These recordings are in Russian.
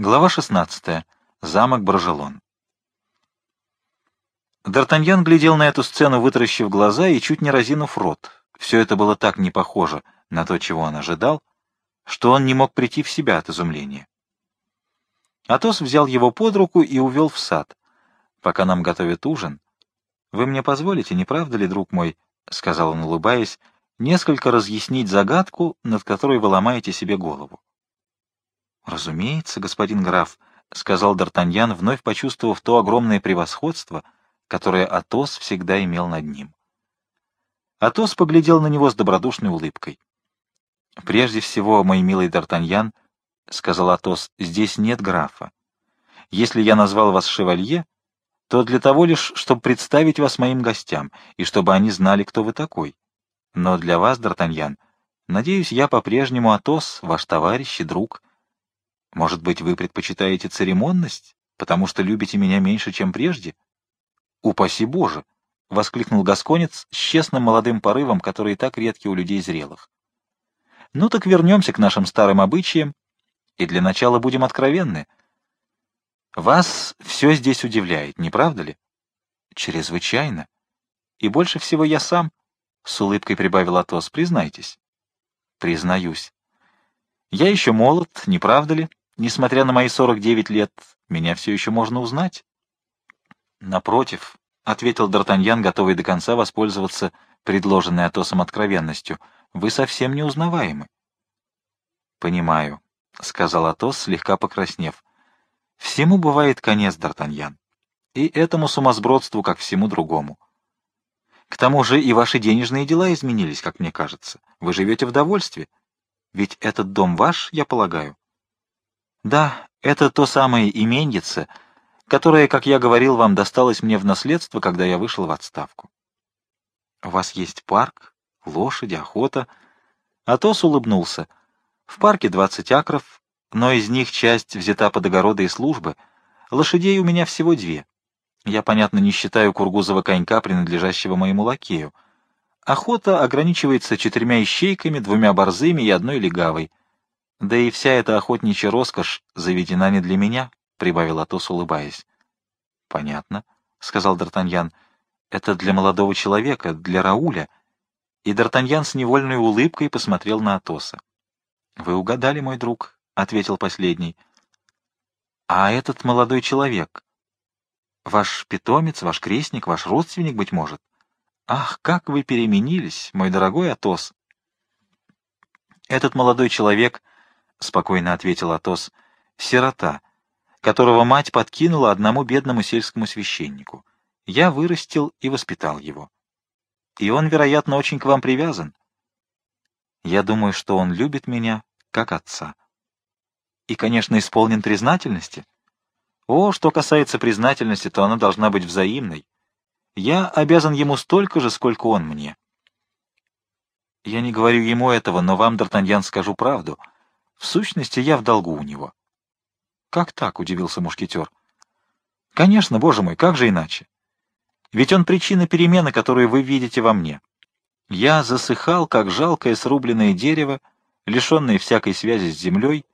Глава 16. Замок Брожелон. Д'Артаньян глядел на эту сцену, вытаращив глаза и чуть не разинув рот. Все это было так не похоже на то, чего он ожидал, что он не мог прийти в себя от изумления. Атос взял его под руку и увел в сад. «Пока нам готовят ужин, вы мне позволите, не правда ли, друг мой, — сказал он, улыбаясь, — несколько разъяснить загадку, над которой вы ломаете себе голову?» «Разумеется, господин граф», — сказал Д'Артаньян, вновь почувствовав то огромное превосходство, которое Атос всегда имел над ним. Атос поглядел на него с добродушной улыбкой. «Прежде всего, мой милый Д'Артаньян, — сказал Атос, — здесь нет графа. Если я назвал вас шевалье, то для того лишь, чтобы представить вас моим гостям, и чтобы они знали, кто вы такой. Но для вас, Д'Артаньян, надеюсь, я по-прежнему Атос, ваш товарищ и друг, — может быть, вы предпочитаете церемонность, потому что любите меня меньше, чем прежде? Упаси Боже! — воскликнул Гасконец с честным молодым порывом, который так редкий у людей зрелых. Ну так вернемся к нашим старым обычаям, и для начала будем откровенны. Вас все здесь удивляет, не правда ли? Чрезвычайно. И больше всего я сам, — с улыбкой прибавил Атос, — признайтесь. Признаюсь. Я еще молод, не правда ли? Несмотря на мои 49 лет, меня все еще можно узнать. Напротив, — ответил Д'Артаньян, готовый до конца воспользоваться предложенной Атосом откровенностью, — вы совсем не узнаваемы. — Понимаю, — сказал Атос, слегка покраснев. — Всему бывает конец, Д'Артаньян. И этому сумасбродству, как всему другому. К тому же и ваши денежные дела изменились, как мне кажется. Вы живете в довольстве. Ведь этот дом ваш, я полагаю. Да, это то самое именьице, которое, как я говорил вам, досталось мне в наследство, когда я вышел в отставку. У вас есть парк, лошади, охота. Атос улыбнулся. В парке двадцать акров, но из них часть взята под огороды и службы. Лошадей у меня всего две. Я, понятно, не считаю кургузого конька, принадлежащего моему лакею. Охота ограничивается четырьмя ищейками, двумя борзыми и одной легавой. Да и вся эта охотничья роскошь заведена не для меня, — прибавил Атос, улыбаясь. — Понятно, — сказал Д'Артаньян. — Это для молодого человека, для Рауля. И Д'Артаньян с невольной улыбкой посмотрел на Атоса. — Вы угадали, мой друг, — ответил последний. — А этот молодой человек? Ваш питомец, ваш крестник, ваш родственник, быть может? Ах, как вы переменились, мой дорогой Атос! Этот молодой человек — спокойно ответил Атос, — сирота, которого мать подкинула одному бедному сельскому священнику. Я вырастил и воспитал его. И он, вероятно, очень к вам привязан. Я думаю, что он любит меня, как отца. И, конечно, исполнен признательности. О, что касается признательности, то она должна быть взаимной. Я обязан ему столько же, сколько он мне. Я не говорю ему этого, но вам, Д'Артаньян, скажу правду — в сущности, я в долгу у него. — Как так? — удивился мушкетер. — Конечно, боже мой, как же иначе? Ведь он причина перемены, которую вы видите во мне. Я засыхал, как жалкое срубленное дерево, лишенное всякой связи с землей,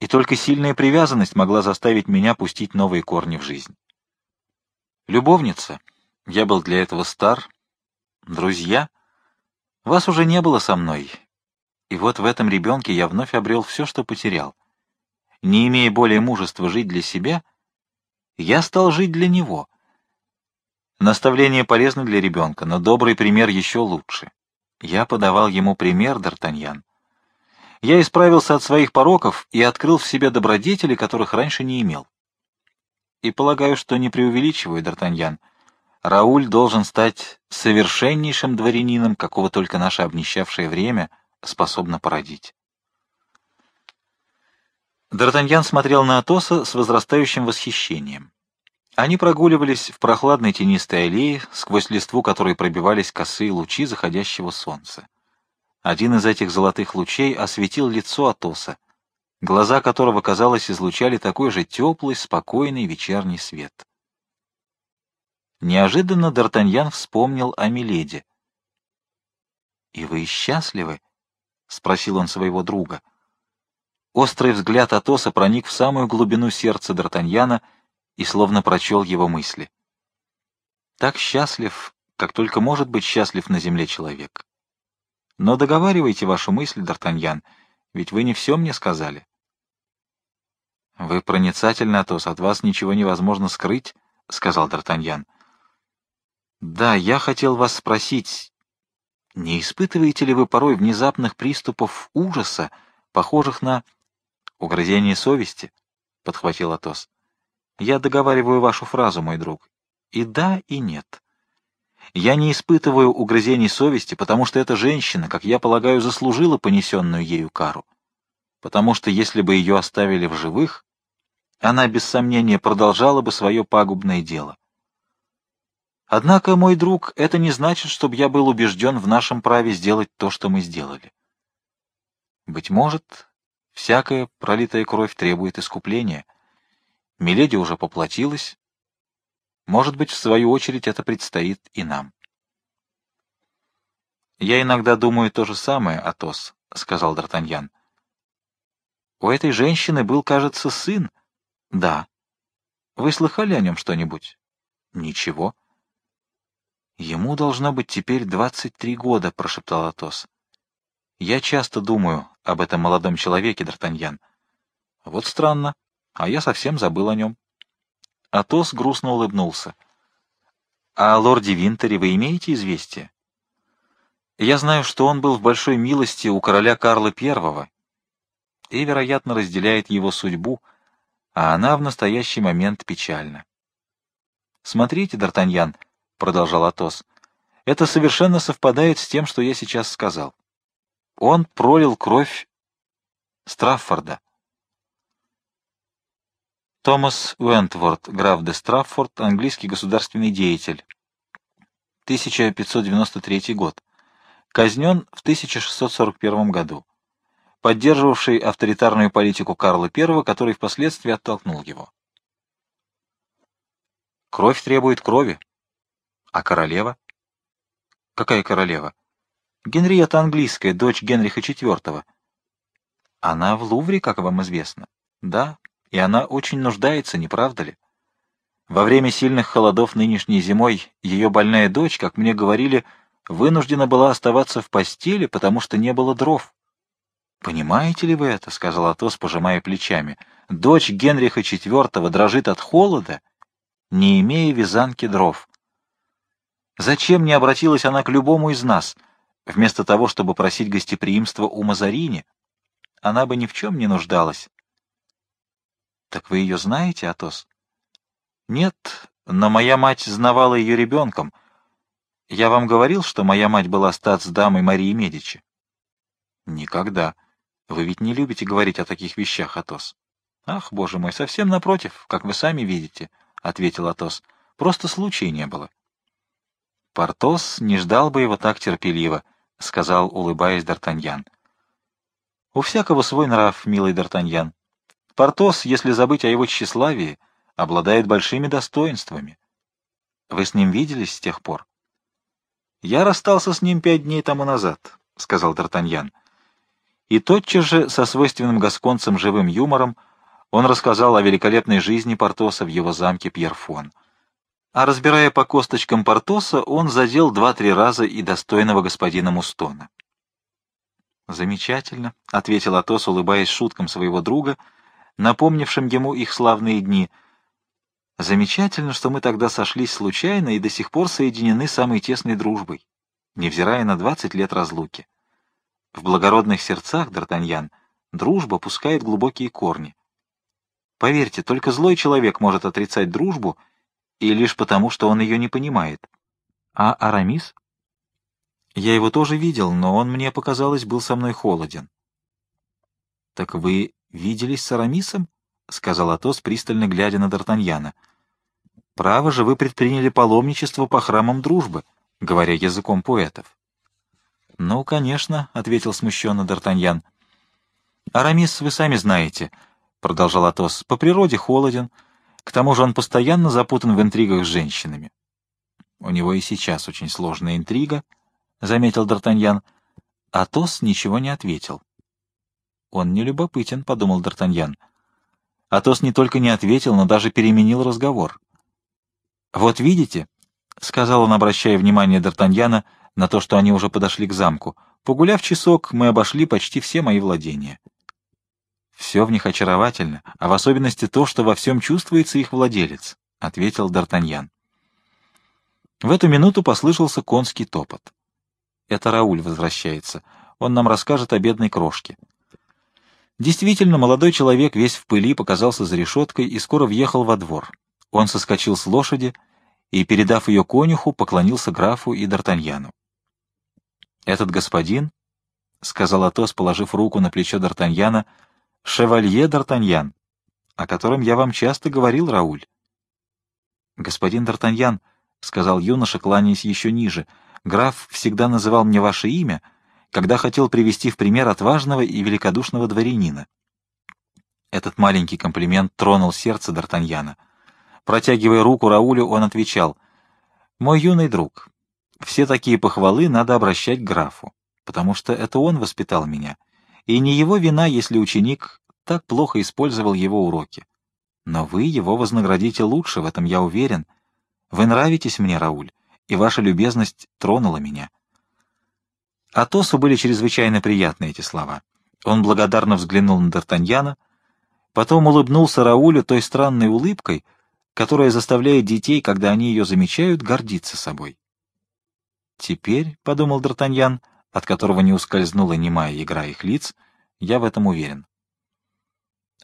и только сильная привязанность могла заставить меня пустить новые корни в жизнь. Любовница, я был для этого стар, друзья, вас уже не было со мной, и вот в этом ребенке я вновь обрел все, что потерял. Не имея более мужества жить для себя, я стал жить для него. Наставление полезно для ребенка, но добрый пример еще лучше. Я подавал ему пример, Д'Артаньян. Я исправился от своих пороков и открыл в себе добродетели, которых раньше не имел. И полагаю, что не преувеличиваю, Д'Артаньян. Рауль должен стать совершеннейшим дворянином, какого только наше обнищавшее время — способна породить. Д'Артаньян смотрел на Атоса с возрастающим восхищением. Они прогуливались в прохладной тенистой аллее, сквозь листву которой пробивались косые лучи заходящего солнца. Один из этих золотых лучей осветил лицо Атоса, глаза которого, казалось, излучали такой же теплый, спокойный вечерний свет. Неожиданно Д'Артаньян вспомнил о Миледе. — И вы счастливы? — спросил он своего друга. Острый взгляд Атоса проник в самую глубину сердца Д'Артаньяна и словно прочел его мысли. Так счастлив, как только может быть счастлив на земле человек. Но договаривайте вашу мысль, Д'Артаньян, ведь вы не все мне сказали. Вы проницательны, Атос, от вас ничего невозможно скрыть, — сказал Д'Артаньян. Да, я хотел вас спросить, не испытываете ли вы порой внезапных приступов ужаса, похожих на угрызение совести? — подхватил Атос. Я договариваю вашу фразу, мой друг. И да, и нет. Я не испытываю угрызений совести, потому что эта женщина, как я полагаю, заслужила понесенную ею кару. Потому что если бы ее оставили в живых, она без сомнения продолжала бы свое пагубное дело. Однако, мой друг, это не значит, чтобы я был убежден в нашем праве сделать то, что мы сделали. Быть может, всякая пролитая кровь требует искупления. Миледи уже поплатилась. Может быть, в свою очередь, это предстоит и нам. «Я иногда думаю то же самое, Атос», — сказал Д'Артаньян. «У этой женщины был, кажется, сын». «Да». «Вы слыхали о нем что-нибудь?» «Ничего». «Ему должно быть теперь двадцать три года», — прошептал Атос. «Я часто думаю об этом молодом человеке, Д'Артаньян. Вот странно, а я совсем забыл о нем». Атос грустно улыбнулся. «А о лорде Винтере вы имеете известие?» «Я знаю, что он был в большой милости у короля Карла I и, вероятно, разделяет его судьбу, а она в настоящий момент печальна. Смотрите, Д'Артаньян, —— продолжал Атос, — это совершенно совпадает с тем, что я сейчас сказал. Он пролил кровь Страффорда. Томас Уэнтворд, граф де Страффорд, английский государственный деятель. 1593 год. Казнен в 1641 году. Поддерживавший авторитарную политику Карла I, который впоследствии оттолкнул его. Кровь требует крови, а королева? Какая королева? Генриетта английская, дочь Генриха IV. Она в Лувре, как вам известно. Да, и она очень нуждается, не правда ли? Во время сильных холодов нынешней зимой ее больная дочь, как мне говорили, вынуждена была оставаться в постели, потому что не было дров. «Понимаете ли вы это?» — сказал Атос, пожимая плечами. «Дочь Генриха IV дрожит от холода, не имея вязанки дров. Зачем не обратилась она к любому из нас, вместо того, чтобы просить гостеприимства у Мазарини? Она бы ни в чем не нуждалась. — Так вы ее знаете, Атос? — Нет, но моя мать знавала ее ребенком. Я вам говорил, что моя мать была статсдамой Марии Медичи? — Никогда. Вы ведь не любите говорить о таких вещах, Атос. — Ах, боже мой, совсем напротив, как вы сами видите, — ответил Атос. — Просто случая не было. Портос не ждал бы его так терпеливо, — сказал, улыбаясь Д'Артаньян. — У всякого свой нрав, милый Д'Артаньян. Портос, если забыть о его тщеславии, обладает большими достоинствами. Вы с ним виделись с тех пор? — Я расстался с ним пять дней тому назад, — сказал Д'Артаньян. И тотчас же, со свойственным гасконцем живым юмором, он рассказал о великолепной жизни Портоса в его замке Пьерфон. А разбирая по косточкам Портоса, он задел два-три раза и достойного господина Мустона. «Замечательно», — ответил Атос, улыбаясь шуткам своего друга, напомнившим ему их славные дни. «Замечательно, что мы тогда сошлись случайно и до сих пор соединены самой тесной дружбой, невзирая на двадцать лет разлуки. В благородных сердцах, Д'Артаньян, дружба пускает глубокие корни. Поверьте, только злой человек может отрицать дружбу — и лишь потому, что он ее не понимает. А Арамис? Я его тоже видел, но он, мне показалось, был со мной холоден. — Так вы виделись с Арамисом? — сказал Атос, пристально глядя на Д'Артаньяна. — Право же, вы предприняли паломничество по храмам дружбы, говоря языком поэтов. — Ну, конечно, — ответил смущенно Д'Артаньян. — Арамис, вы сами знаете, — продолжал Атос, — по природе холоден, — к тому же он постоянно запутан в интригах с женщинами. — У него и сейчас очень сложная интрига, — заметил Д'Артаньян. Атос ничего не ответил. «Он не любопытен», — подумал Д'Артаньян. Атос не только не ответил, но даже переменил разговор. «Вот видите», — сказал он, обращая внимание Д'Артаньяна на то, что они уже подошли к замку, — «погуляв часок, мы обошли почти все мои владения». «Все в них очаровательно, а в особенности то, что во всем чувствуется их владелец», — ответил Д'Артаньян. В эту минуту послышался конский топот. Это Рауль возвращается. Он нам расскажет о бедной крошке. Действительно, молодой человек весь в пыли показался за решеткой и скоро въехал во двор. Он соскочил с лошади и, передав ее конюху, поклонился графу и Д'Артаньяну. «Этот господин, — сказал Атос, положив руку на плечо Д'Артаньяна, — шевалье Д'Артаньян, о котором я вам часто говорил, Рауль». «Господин Д'Артаньян, — сказал юноша, кланяясь еще ниже, — граф всегда называл мне ваше имя — когда хотел привести в пример отважного и великодушного дворянина. Этот маленький комплимент тронул сердце Д'Артаньяна. Протягивая руку Раулю, он отвечал, «Мой юный друг, все такие похвалы надо обращать к графу, потому что это он воспитал меня, и не его вина, если ученик так плохо использовал его уроки. Но вы его вознаградите лучше, в этом я уверен. Вы нравитесь мне, Рауль, и ваша любезность тронула меня». Атосу были чрезвычайно приятны эти слова. Он благодарно взглянул на Д'Артаньяна, потом улыбнулся Раулю той странной улыбкой, которая заставляет детей, когда они ее замечают, гордиться собой. «Теперь», — подумал Д'Артаньян, от которого не ускользнула немая игра их лиц, — «я в этом уверен».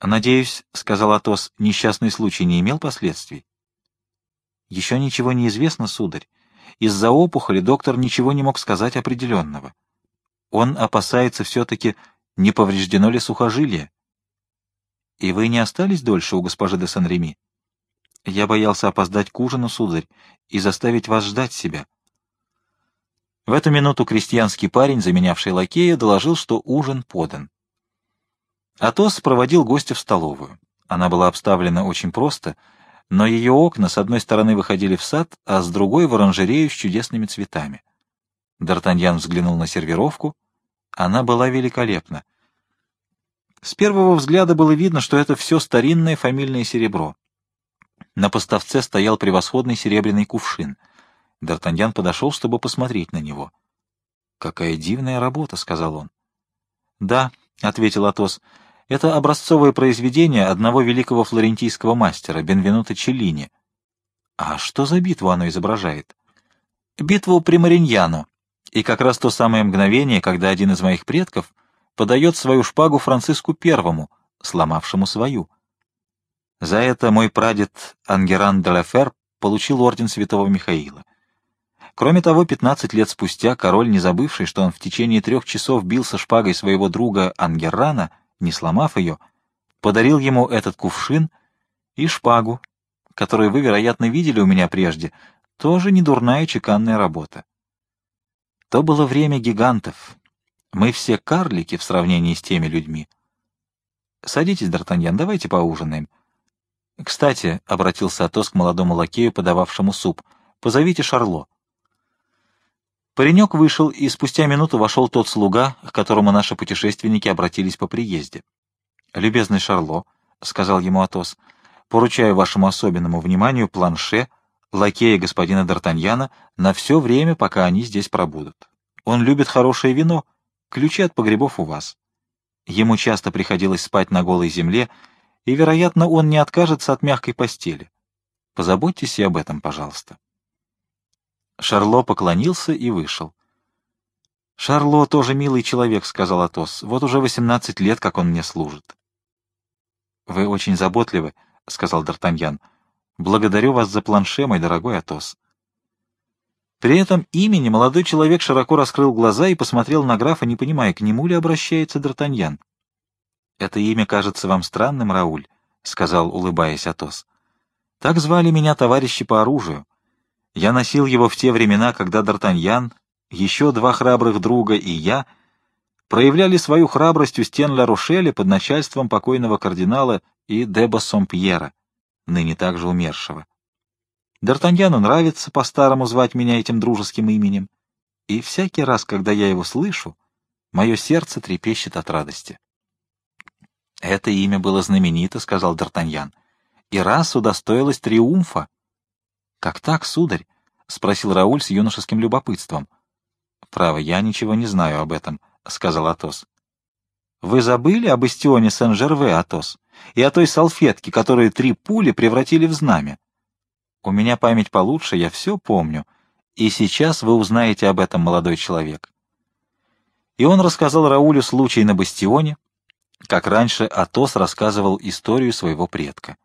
«Надеюсь», — сказал Атос, — «несчастный случай не имел последствий?» «Еще ничего не известно, сударь. Из-за опухоли доктор ничего не мог сказать определенного. Он опасается все-таки, не повреждено ли сухожилие. И вы не остались дольше у госпожи де Сан-Реми? Я боялся опоздать к ужину, сударь, и заставить вас ждать себя. В эту минуту крестьянский парень, заменявший лакея, доложил, что ужин подан. Атос проводил гостя в столовую. Она была обставлена очень просто — но ее окна с одной стороны выходили в сад, а с другой — в оранжерею с чудесными цветами. Д'Артаньян взглянул на сервировку. Она была великолепна. С первого взгляда было видно, что это все старинное фамильное серебро. На поставце стоял превосходный серебряный кувшин. Д'Артаньян подошел, чтобы посмотреть на него. «Какая дивная работа», — сказал он. «Да», — ответил Атос, — это образцовое произведение одного великого флорентийского мастера, Бенвенуто Челлини. А что за битву оно изображает? Битву при Мариньяно. И как раз то самое мгновение, когда один из моих предков подает свою шпагу Франциску Первому, сломавшему свою. За это мой прадед Ангеран де Лафер получил орден святого Михаила. Кроме того, 15 лет спустя король, не забывший, что он в течение трех часов бился шпагой своего друга Ангеррана, не сломав ее, подарил ему этот кувшин и шпагу, которую вы, вероятно, видели у меня прежде, тоже недурная чеканная работа. То было время гигантов. Мы все карлики в сравнении с теми людьми. Садитесь, Д'Артаньян, давайте поужинаем. Кстати, — обратился Атос к молодому лакею, подававшему суп, — позовите Шарло. Паренек вышел, и спустя минуту вошел тот слуга, к которому наши путешественники обратились по приезде. «Любезный Шарло», — сказал ему Атос, — «поручаю вашему особенному вниманию планше, лакея господина Д'Артаньяна, на все время, пока они здесь пробудут. Он любит хорошее вино, ключи от погребов у вас. Ему часто приходилось спать на голой земле, и, вероятно, он не откажется от мягкой постели. Позаботьтесь и об этом, пожалуйста». Шарло поклонился и вышел. «Шарло тоже милый человек», — сказал Атос. «Вот уже восемнадцать лет, как он мне служит». «Вы очень заботливы», — сказал Д'Артаньян. «Благодарю вас за планше, мой дорогой Атос». При этом имени молодой человек широко раскрыл глаза и посмотрел на графа, не понимая, к нему ли обращается Д'Артаньян. «Это имя кажется вам странным, Рауль», — сказал, улыбаясь Атос. «Так звали меня товарищи по оружию. Я носил его в те времена, когда Д'Артаньян, еще два храбрых друга и я проявляли свою храбрость у стен Ла-Рошеля под начальством покойного кардинала и Деба Сомпьера, ныне также умершего. Д'Артаньяну нравится по-старому звать меня этим дружеским именем, и всякий раз, когда я его слышу, мое сердце трепещет от радости. Это имя было знаменито, — сказал Д'Артаньян, — и раз удостоилось триумфа. — Как так, сударь? — спросил Рауль с юношеским любопытством. — Право, я ничего не знаю об этом, — сказал Атос. — Вы забыли об истионе Сен-Жерве, Атос, и о той салфетке, которую три пули превратили в знамя? У меня память получше, я все помню, и сейчас вы узнаете об этом, молодой человек. И он рассказал Раулю случай на бастионе, как раньше Атос рассказывал историю своего предка.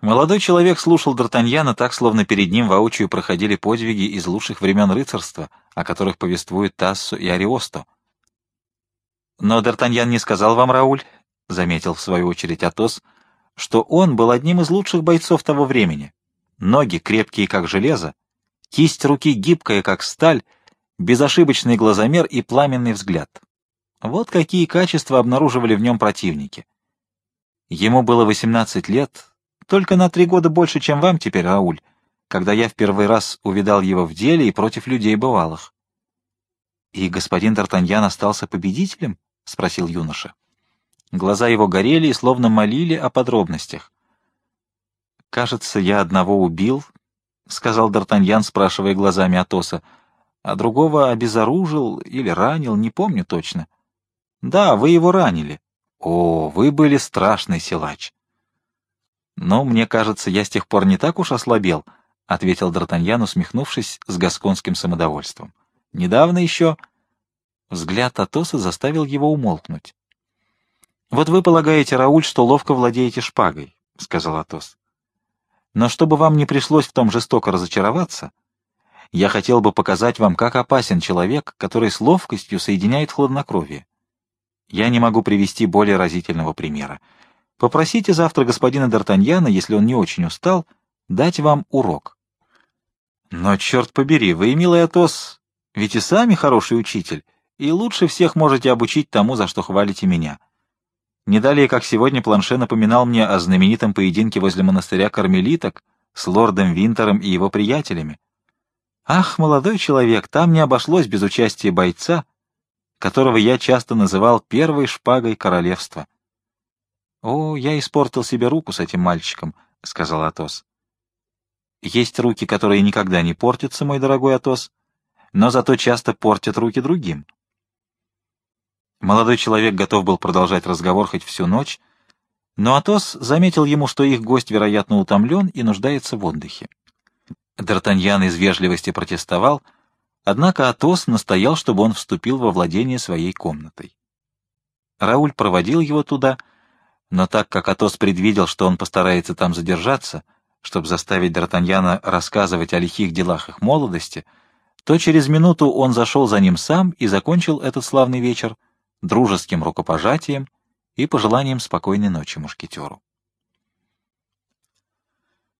Молодой человек слушал Д'Артаньяна так, словно перед ним воочию проходили подвиги из лучших времен рыцарства, о которых повествуют Тассо и Ариосто. «Но Д'Артаньян не сказал вам, Рауль, — заметил в свою очередь Атос, — что он был одним из лучших бойцов того времени. Ноги крепкие, как железо, кисть руки гибкая, как сталь, безошибочный глазомер и пламенный взгляд. Вот какие качества обнаруживали в нем противники. Ему было 18 лет, только на три года больше, чем вам теперь, Рауль, когда я в первый раз увидал его в деле и против людей бывалых. — И господин Д'Артаньян остался победителем? — спросил юноша. Глаза его горели и словно молили о подробностях. — Кажется, я одного убил, — сказал Д'Артаньян, спрашивая глазами Атоса, — а другого обезоружил или ранил, не помню точно. — Да, вы его ранили. О, вы были страшный силач. «Но, мне кажется, я с тех пор не так уж ослабел», — ответил Д'Артаньян, усмехнувшись с гасконским самодовольством. «Недавно еще...» Взгляд Атоса заставил его умолкнуть. «Вот вы полагаете, Рауль, что ловко владеете шпагой», — сказал Атос. «Но чтобы вам не пришлось в том жестоко разочароваться, я хотел бы показать вам, как опасен человек, который с ловкостью соединяет хладнокровие. Я не могу привести более разительного примера. Попросите завтра господина Д'Артаньяна, если он не очень устал, дать вам урок. Но, черт побери, вы, милый Атос, ведь и сами хороший учитель, и лучше всех можете обучить тому, за что хвалите меня. Не далее, как сегодня, Планше напоминал мне о знаменитом поединке возле монастыря кармелиток с лордом Винтером и его приятелями. Ах, молодой человек, там не обошлось без участия бойца, которого я часто называл первой шпагой королевства. «О, я испортил себе руку с этим мальчиком», — сказал Атос. «Есть руки, которые никогда не портятся, мой дорогой Атос, но зато часто портят руки другим». Молодой человек готов был продолжать разговор хоть всю ночь, но Атос заметил ему, что их гость, вероятно, утомлен и нуждается в отдыхе. Д'Артаньян из вежливости протестовал, однако Атос настоял, чтобы он вступил во владение своей комнатой. Рауль проводил его туда — но так как Атос предвидел, что он постарается там задержаться, чтобы заставить Д'Артаньяна рассказывать о лихих делах их молодости, то через минуту он зашел за ним сам и закончил этот славный вечер дружеским рукопожатием и пожеланием спокойной ночи мушкетеру.